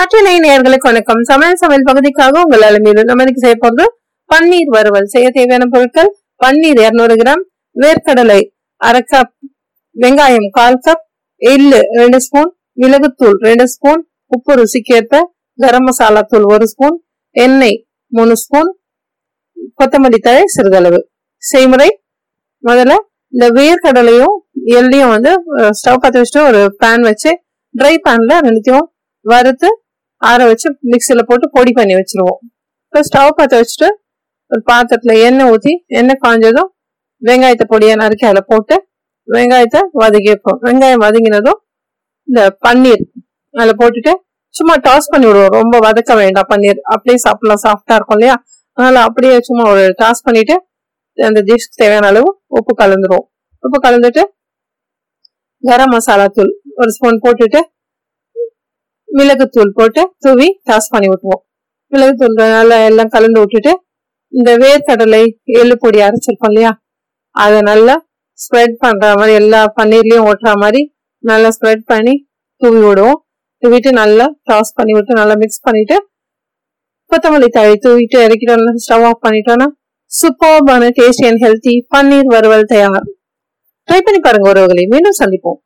நாட்டினை நேயர்களுக்கு வணக்கம். சமையல் சமையல் பகுதிக்காக உங்கள் அலுமையிலும் நம்ம இன்னைக்கு செய்ய போகிறது பன்னீர் வறுவல். செய்ய தேவையான பொருட்கள் பன்னீர் இருநூறு கிராம் வேர்க்கடலை அரை கப் வெங்காயம் கால் கப் எள்ளு ரெண்டு ஸ்பூன் மிளகுத்தூள் ரெண்டு ஸ்பூன் உப்பு ருசிக்கேற்ப கரம் மசாலா தூள் ஒரு ஸ்பூன் எண்ணெய் மூணு ஸ்பூன் கொத்தமல்லி தழை சிறிதளவு. செய்முறை முதல்ல இந்த வேர்க்கடலையும் எள்ளையும் வந்து ஸ்டவ் பற்ற வச்சுட்டு ஒரு பேன் வச்சு ட்ரை பேன்ல ரெண்டுத்தையும் வறுத்து ஆற வச்சு மிக்சியில் போட்டு பொடி பண்ணி வச்சுருவோம். இப்போ ஸ்டவ் பற்ற வச்சுட்டு ஒரு பாத்திரத்தில் எண்ணெய் ஊற்றி எண்ணெய் காஞ்சதும் வெங்காயத்தை பொடியை நறுக்கி அதில் போட்டு வெங்காயத்தை வதக்கி வைப்போம். வெங்காயம் வதங்கினதும் இந்த பன்னீர் அதில் போட்டுட்டு சும்மா டாஸ் பண்ணி விடுவோம். ரொம்ப வதக்க வேண்டாம் பன்னீர். அப்படியே சாப்பிடலாம். சாஃப்டாக இருக்கும் இல்லையா? அதனால் அப்படியே சும்மா ஒரு டாஸ் பண்ணிவிட்டு அந்த டிஷ்க்கு தேவையான அளவு உப்பு கலந்துருவோம். உப்பு கலந்துட்டு கரம் மசாலா தூள் ஒரு ஸ்பூன் போட்டுட்டு மிளகுத்தூள் போட்டு தூவி டாஸ் பண்ணி விட்டுவோம் மிளகுத்தூள் நல்லா எல்லாம் கலந்து விட்டுட்டு இந்த வேர்க்கடலை எள்ளு பொடி அரைச்சிருப்போம் இல்லையா? அதை நல்லா ஸ்ப்ரெட் பண்ற மாதிரி எல்லா பன்னீர்லயும் ஓட்டுற மாதிரி நல்லா ஸ்ப்ரெட் பண்ணி தூவி விடுவோம். தூவிட்டு நல்லா டாஸ் பண்ணி விட்டு நல்லா மிக்ஸ் பண்ணிட்டு கொத்தமல்லி தழை தூவிட்டு இறக்கிட்டோம்னா ஸ்டவ் ஆஃப் பண்ணிட்டோம்னா சூப்பர்பான டேஸ்டி அண்ட் ஹெல்த்தி பன்னீர் வறுவல் தயார். ட்ரை பண்ணி பாருங்க உறவுகளை மீண்டும் சந்திப்போம்.